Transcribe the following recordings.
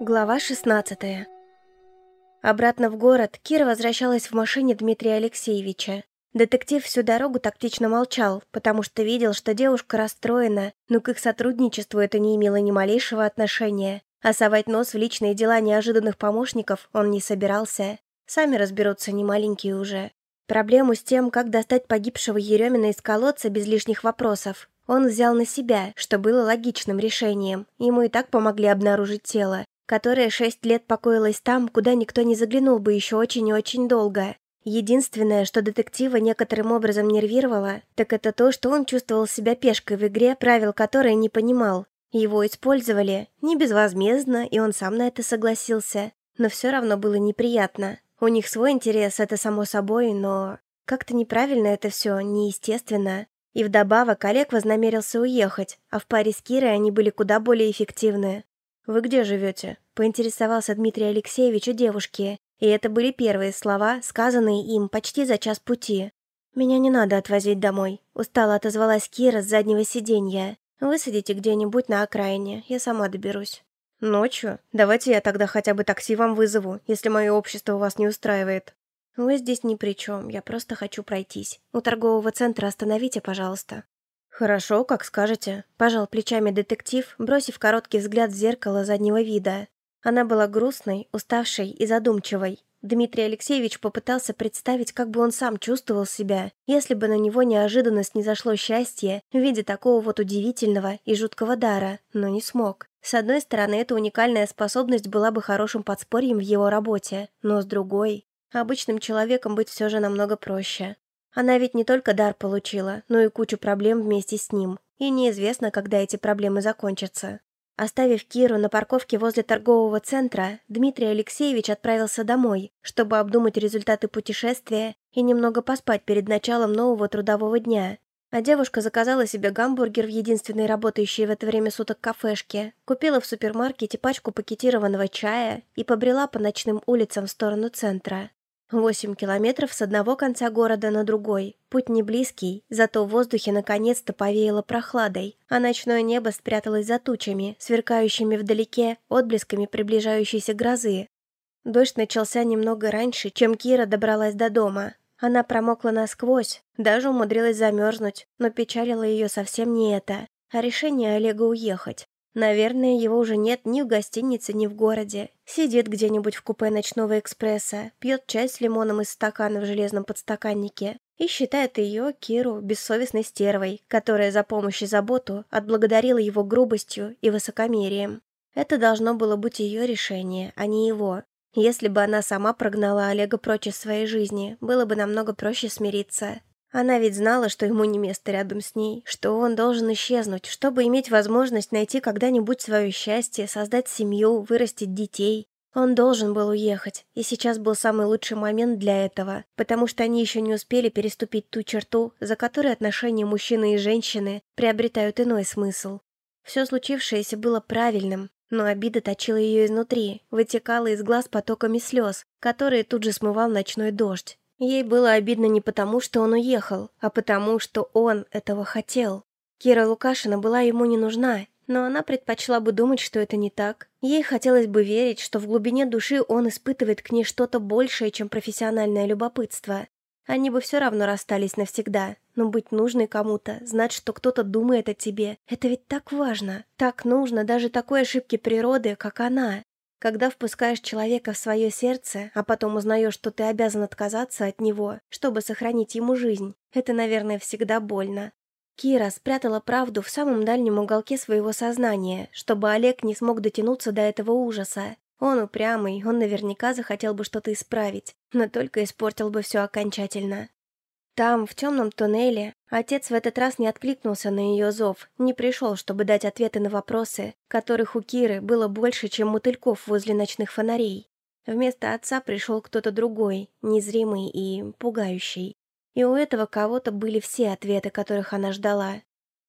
Глава 16 Обратно в город Кира возвращалась в машине Дмитрия Алексеевича. Детектив всю дорогу тактично молчал, потому что видел, что девушка расстроена, но к их сотрудничеству это не имело ни малейшего отношения. А совать нос в личные дела неожиданных помощников он не собирался. Сами разберутся, не маленькие уже. Проблему с тем, как достать погибшего Еремина из колодца без лишних вопросов, он взял на себя, что было логичным решением. Ему и так помогли обнаружить тело, которая шесть лет покоилась там, куда никто не заглянул бы еще очень и очень долго. Единственное, что детектива некоторым образом нервировало, так это то, что он чувствовал себя пешкой в игре, правил которой не понимал. Его использовали, не безвозмездно, и он сам на это согласился. Но все равно было неприятно. У них свой интерес, это само собой, но... Как-то неправильно это все, неестественно. И вдобавок Олег вознамерился уехать, а в паре с Кирой они были куда более эффективны. «Вы где живете?» – поинтересовался Дмитрий Алексеевич у девушки, и это были первые слова, сказанные им почти за час пути. «Меня не надо отвозить домой», – устало отозвалась Кира с заднего сиденья. «Высадите где-нибудь на окраине, я сама доберусь». «Ночью? Давайте я тогда хотя бы такси вам вызову, если мое общество вас не устраивает». «Вы здесь ни при чем, я просто хочу пройтись. У торгового центра остановите, пожалуйста». «Хорошо, как скажете», – пожал плечами детектив, бросив короткий взгляд в зеркало заднего вида. Она была грустной, уставшей и задумчивой. Дмитрий Алексеевич попытался представить, как бы он сам чувствовал себя, если бы на него неожиданно снизошло счастье в виде такого вот удивительного и жуткого дара, но не смог. С одной стороны, эта уникальная способность была бы хорошим подспорьем в его работе, но с другой... Обычным человеком быть все же намного проще. Она ведь не только дар получила, но и кучу проблем вместе с ним. И неизвестно, когда эти проблемы закончатся. Оставив Киру на парковке возле торгового центра, Дмитрий Алексеевич отправился домой, чтобы обдумать результаты путешествия и немного поспать перед началом нового трудового дня. А девушка заказала себе гамбургер в единственной работающей в это время суток кафешке, купила в супермаркете пачку пакетированного чая и побрела по ночным улицам в сторону центра. Восемь километров с одного конца города на другой. Путь не близкий, зато в воздухе наконец-то повеяло прохладой, а ночное небо спряталось за тучами, сверкающими вдалеке отблесками приближающейся грозы. Дождь начался немного раньше, чем Кира добралась до дома. Она промокла насквозь, даже умудрилась замерзнуть, но печалило ее совсем не это, а решение Олега уехать. Наверное, его уже нет ни в гостинице, ни в городе. Сидит где-нибудь в купе ночного экспресса, пьет чай с лимоном из стакана в железном подстаканнике и считает ее, Киру, бессовестной стервой, которая за помощь и заботу отблагодарила его грубостью и высокомерием. Это должно было быть ее решение, а не его. Если бы она сама прогнала Олега прочь из своей жизни, было бы намного проще смириться. Она ведь знала, что ему не место рядом с ней, что он должен исчезнуть, чтобы иметь возможность найти когда-нибудь свое счастье, создать семью, вырастить детей. Он должен был уехать, и сейчас был самый лучший момент для этого, потому что они еще не успели переступить ту черту, за которой отношения мужчины и женщины приобретают иной смысл. Все случившееся было правильным, но обида точила ее изнутри, вытекала из глаз потоками слез, которые тут же смывал ночной дождь. Ей было обидно не потому, что он уехал, а потому, что он этого хотел. Кира Лукашина была ему не нужна, но она предпочла бы думать, что это не так. Ей хотелось бы верить, что в глубине души он испытывает к ней что-то большее, чем профессиональное любопытство. Они бы все равно расстались навсегда, но быть нужной кому-то, знать, что кто-то думает о тебе, это ведь так важно. Так нужно даже такой ошибке природы, как она. Когда впускаешь человека в свое сердце, а потом узнаешь, что ты обязан отказаться от него, чтобы сохранить ему жизнь, это, наверное, всегда больно. Кира спрятала правду в самом дальнем уголке своего сознания, чтобы Олег не смог дотянуться до этого ужаса. Он упрямый, он наверняка захотел бы что-то исправить, но только испортил бы все окончательно. Там, в темном туннеле, отец в этот раз не откликнулся на ее зов, не пришел, чтобы дать ответы на вопросы, которых у Киры было больше, чем мотыльков возле ночных фонарей. Вместо отца пришел кто-то другой, незримый и пугающий. И у этого кого-то были все ответы, которых она ждала.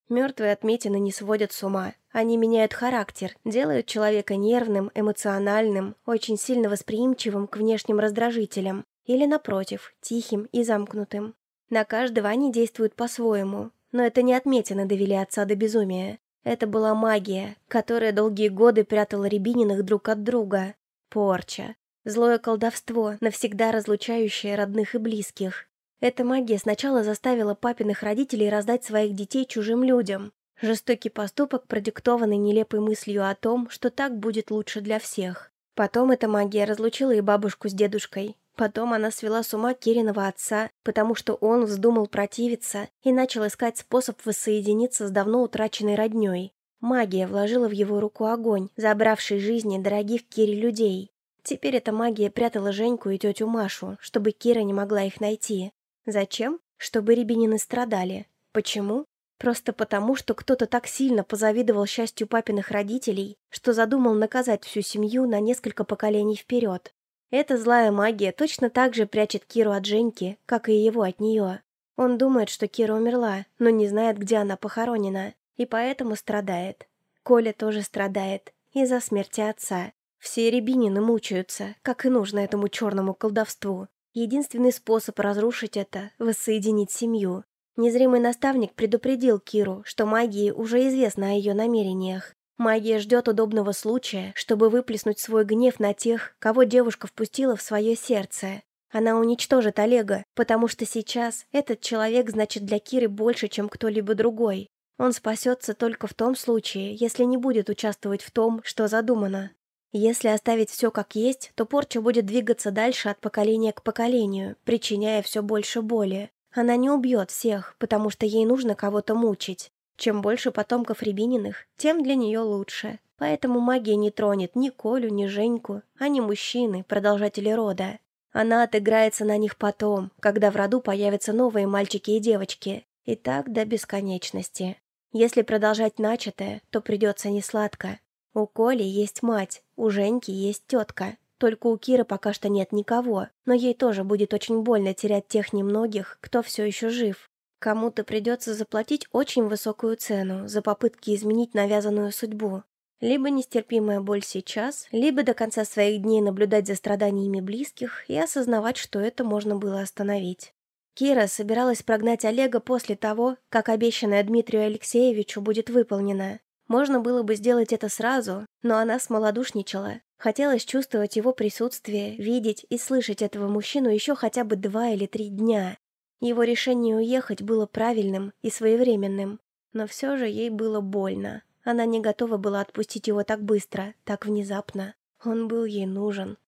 Мертвые отметины не сводят с ума. Они меняют характер, делают человека нервным, эмоциональным, очень сильно восприимчивым к внешним раздражителям. Или, напротив, тихим и замкнутым. На каждого они действуют по-своему, но это не отметины довели отца до безумия. Это была магия, которая долгие годы прятала Рябининых друг от друга. Порча. Злое колдовство, навсегда разлучающее родных и близких. Эта магия сначала заставила папиных родителей раздать своих детей чужим людям. Жестокий поступок, продиктованный нелепой мыслью о том, что так будет лучше для всех. Потом эта магия разлучила и бабушку с дедушкой. Потом она свела с ума Кириного отца, потому что он вздумал противиться и начал искать способ воссоединиться с давно утраченной роднёй. Магия вложила в его руку огонь, забравший жизни дорогих Кире людей. Теперь эта магия прятала Женьку и тетю Машу, чтобы Кира не могла их найти. Зачем? Чтобы Рябинины страдали. Почему? Просто потому, что кто-то так сильно позавидовал счастью папиных родителей, что задумал наказать всю семью на несколько поколений вперед. Эта злая магия точно так же прячет Киру от Женьки, как и его от нее. Он думает, что Кира умерла, но не знает, где она похоронена, и поэтому страдает. Коля тоже страдает из-за смерти отца. Все рябинины мучаются, как и нужно этому черному колдовству. Единственный способ разрушить это – воссоединить семью. Незримый наставник предупредил Киру, что магии уже известно о ее намерениях. Магия ждет удобного случая, чтобы выплеснуть свой гнев на тех, кого девушка впустила в свое сердце. Она уничтожит Олега, потому что сейчас этот человек значит для Киры больше, чем кто-либо другой. Он спасется только в том случае, если не будет участвовать в том, что задумано. Если оставить все как есть, то порча будет двигаться дальше от поколения к поколению, причиняя все больше боли. Она не убьет всех, потому что ей нужно кого-то мучить. Чем больше потомков Рябининых, тем для нее лучше. Поэтому магия не тронет ни Колю, ни Женьку, а не мужчины, продолжатели рода. Она отыграется на них потом, когда в роду появятся новые мальчики и девочки. И так до бесконечности. Если продолжать начатое, то придется несладко. У Коли есть мать, у Женьки есть тетка. Только у Киры пока что нет никого, но ей тоже будет очень больно терять тех немногих, кто все еще жив. Кому-то придется заплатить очень высокую цену за попытки изменить навязанную судьбу. Либо нестерпимая боль сейчас, либо до конца своих дней наблюдать за страданиями близких и осознавать, что это можно было остановить. Кира собиралась прогнать Олега после того, как обещанное Дмитрию Алексеевичу будет выполнено. Можно было бы сделать это сразу, но она смолодушничала. Хотелось чувствовать его присутствие, видеть и слышать этого мужчину еще хотя бы два или три дня. Его решение уехать было правильным и своевременным, но все же ей было больно. Она не готова была отпустить его так быстро, так внезапно. Он был ей нужен.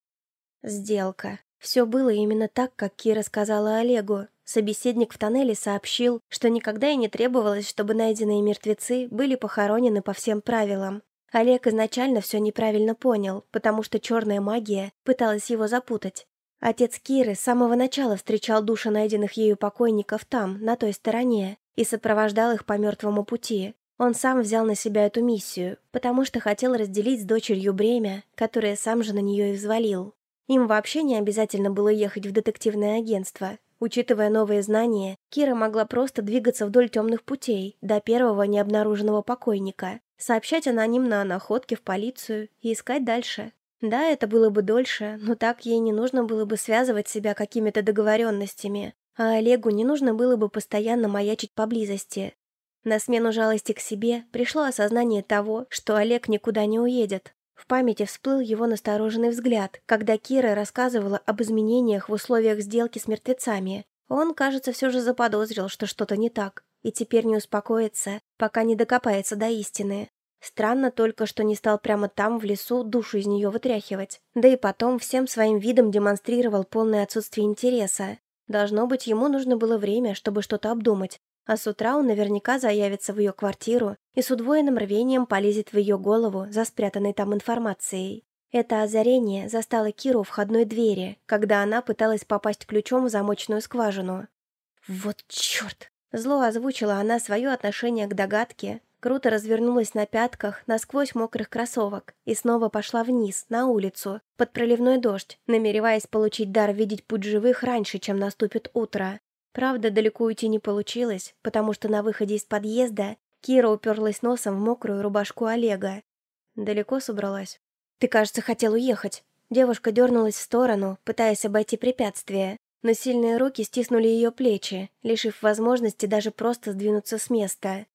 Сделка. Все было именно так, как Кира сказала Олегу. Собеседник в тоннеле сообщил, что никогда и не требовалось, чтобы найденные мертвецы были похоронены по всем правилам. Олег изначально все неправильно понял, потому что черная магия пыталась его запутать. Отец Киры с самого начала встречал души найденных ею покойников там, на той стороне, и сопровождал их по мертвому пути. Он сам взял на себя эту миссию, потому что хотел разделить с дочерью бремя, которое сам же на нее и взвалил. Им вообще не обязательно было ехать в детективное агентство. Учитывая новые знания, Кира могла просто двигаться вдоль темных путей до первого необнаруженного покойника, сообщать анонимно о находке в полицию и искать дальше. Да, это было бы дольше, но так ей не нужно было бы связывать себя какими-то договоренностями, а Олегу не нужно было бы постоянно маячить поблизости. На смену жалости к себе пришло осознание того, что Олег никуда не уедет. В памяти всплыл его настороженный взгляд, когда Кира рассказывала об изменениях в условиях сделки с мертвецами. Он, кажется, все же заподозрил, что что-то не так, и теперь не успокоится, пока не докопается до истины. Странно только, что не стал прямо там, в лесу, душу из нее вытряхивать. Да и потом всем своим видом демонстрировал полное отсутствие интереса. Должно быть, ему нужно было время, чтобы что-то обдумать, а с утра он наверняка заявится в ее квартиру и с удвоенным рвением полезет в ее голову за спрятанной там информацией. Это озарение застало Киру у входной двери, когда она пыталась попасть ключом в замочную скважину. «Вот черт!» Зло озвучила она свое отношение к догадке, круто развернулась на пятках насквозь мокрых кроссовок и снова пошла вниз, на улицу, под проливной дождь, намереваясь получить дар видеть путь живых раньше, чем наступит утро. Правда, далеко уйти не получилось, потому что на выходе из подъезда Кира уперлась носом в мокрую рубашку Олега. Далеко собралась. «Ты, кажется, хотел уехать». Девушка дернулась в сторону, пытаясь обойти препятствие, но сильные руки стиснули ее плечи, лишив возможности даже просто сдвинуться с места.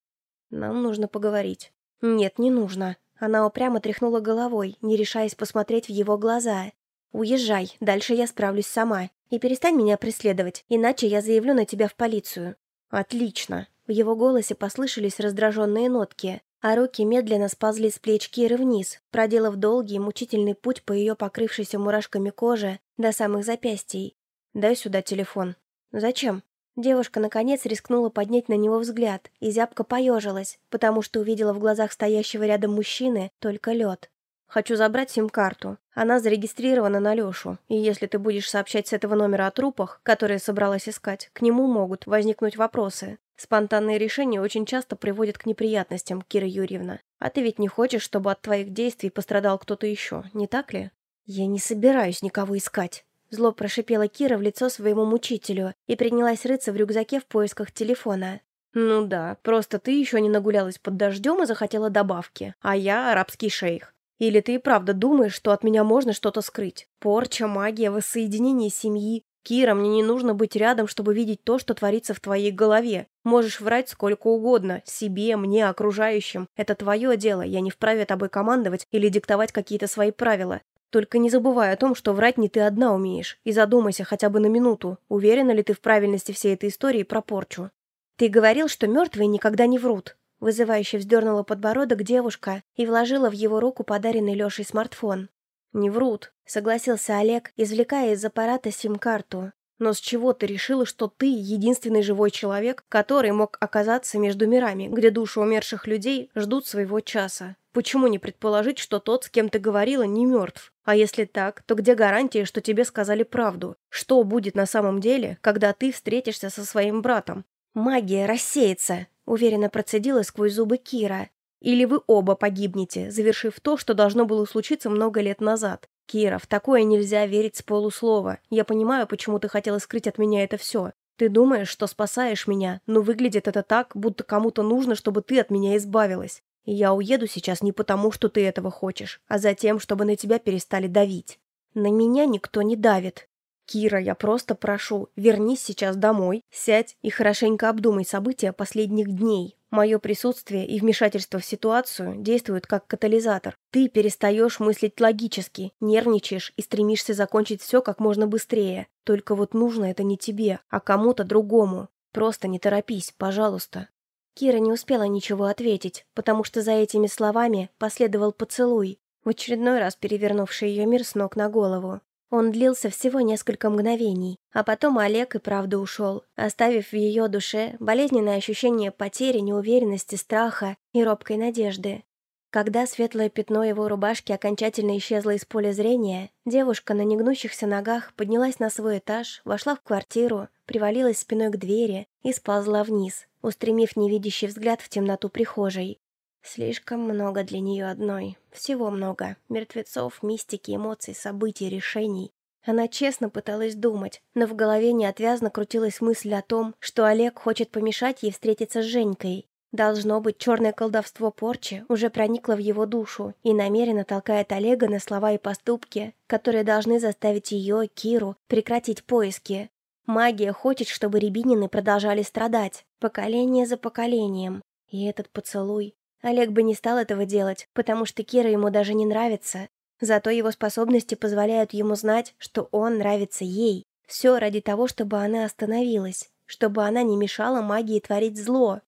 «Нам нужно поговорить». «Нет, не нужно». Она упрямо тряхнула головой, не решаясь посмотреть в его глаза. «Уезжай, дальше я справлюсь сама. И перестань меня преследовать, иначе я заявлю на тебя в полицию». «Отлично». В его голосе послышались раздраженные нотки, а руки медленно сползли с плеч Киры вниз, проделав долгий мучительный путь по ее покрывшейся мурашками коже до самых запястий. «Дай сюда телефон». «Зачем?» Девушка, наконец, рискнула поднять на него взгляд и зябко поежилась, потому что увидела в глазах стоящего рядом мужчины только лед. «Хочу забрать сим-карту. Она зарегистрирована на Лешу, и если ты будешь сообщать с этого номера о трупах, которые собралась искать, к нему могут возникнуть вопросы. Спонтанные решения очень часто приводят к неприятностям, Кира Юрьевна. А ты ведь не хочешь, чтобы от твоих действий пострадал кто-то еще, не так ли?» «Я не собираюсь никого искать», Зло прошипела Кира в лицо своему мучителю и принялась рыться в рюкзаке в поисках телефона. «Ну да, просто ты еще не нагулялась под дождем и захотела добавки, а я арабский шейх. Или ты и правда думаешь, что от меня можно что-то скрыть? Порча, магия, воссоединение семьи. Кира, мне не нужно быть рядом, чтобы видеть то, что творится в твоей голове. Можешь врать сколько угодно. Себе, мне, окружающим. Это твое дело, я не вправе тобой командовать или диктовать какие-то свои правила. Только не забывай о том, что врать не ты одна умеешь, и задумайся хотя бы на минуту, уверена ли ты в правильности всей этой истории про порчу. Ты говорил, что мертвые никогда не врут. Вызывающе вздернула подбородок девушка и вложила в его руку подаренный Лешей смартфон. «Не врут», — согласился Олег, извлекая из аппарата сим-карту. «Но с чего ты решила, что ты единственный живой человек, который мог оказаться между мирами, где души умерших людей ждут своего часа? Почему не предположить, что тот, с кем ты говорила, не мертв? А если так, то где гарантия, что тебе сказали правду? Что будет на самом деле, когда ты встретишься со своим братом? Магия рассеется, уверенно процедила сквозь зубы Кира. Или вы оба погибнете, завершив то, что должно было случиться много лет назад. Кира, в такое нельзя верить с полуслова. Я понимаю, почему ты хотела скрыть от меня это все. Ты думаешь, что спасаешь меня, но выглядит это так, будто кому-то нужно, чтобы ты от меня избавилась. И я уеду сейчас не потому, что ты этого хочешь, а за тем, чтобы на тебя перестали давить. На меня никто не давит. Кира, я просто прошу, вернись сейчас домой, сядь и хорошенько обдумай события последних дней. Мое присутствие и вмешательство в ситуацию действуют как катализатор. Ты перестаешь мыслить логически, нервничаешь и стремишься закончить все как можно быстрее. Только вот нужно это не тебе, а кому-то другому. Просто не торопись, пожалуйста. Кира не успела ничего ответить, потому что за этими словами последовал поцелуй, в очередной раз перевернувший ее мир с ног на голову. Он длился всего несколько мгновений, а потом Олег и правда ушел, оставив в ее душе болезненное ощущение потери, неуверенности, страха и робкой надежды. Когда светлое пятно его рубашки окончательно исчезло из поля зрения, девушка на негнущихся ногах поднялась на свой этаж, вошла в квартиру, привалилась спиной к двери и сползла вниз, устремив невидящий взгляд в темноту прихожей. Слишком много для нее одной. Всего много. Мертвецов, мистики, эмоций, событий, решений. Она честно пыталась думать, но в голове неотвязно крутилась мысль о том, что Олег хочет помешать ей встретиться с Женькой. Должно быть, черное колдовство порчи уже проникло в его душу и намеренно толкает Олега на слова и поступки, которые должны заставить ее, Киру, прекратить поиски. Магия хочет, чтобы Рябинины продолжали страдать, поколение за поколением. И этот поцелуй. Олег бы не стал этого делать, потому что Кира ему даже не нравится. Зато его способности позволяют ему знать, что он нравится ей. Все ради того, чтобы она остановилась, чтобы она не мешала магии творить зло.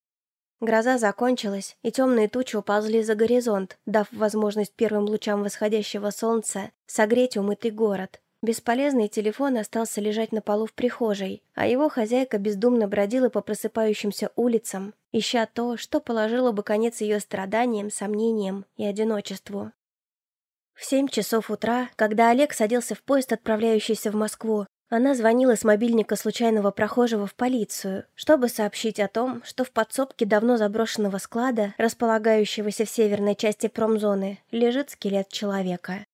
Гроза закончилась, и темные тучи уползли за горизонт, дав возможность первым лучам восходящего солнца согреть умытый город. Бесполезный телефон остался лежать на полу в прихожей, а его хозяйка бездумно бродила по просыпающимся улицам, ища то, что положило бы конец ее страданиям, сомнениям и одиночеству. В семь часов утра, когда Олег садился в поезд, отправляющийся в Москву, она звонила с мобильника случайного прохожего в полицию, чтобы сообщить о том, что в подсобке давно заброшенного склада, располагающегося в северной части промзоны, лежит скелет человека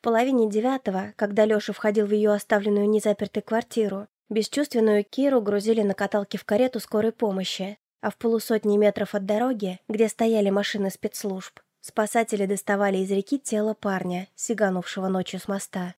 половине девятого, когда Леша входил в ее оставленную незапертой квартиру, бесчувственную Киру грузили на каталке в карету скорой помощи, а в полусотни метров от дороги, где стояли машины спецслужб, спасатели доставали из реки тело парня, сиганувшего ночью с моста.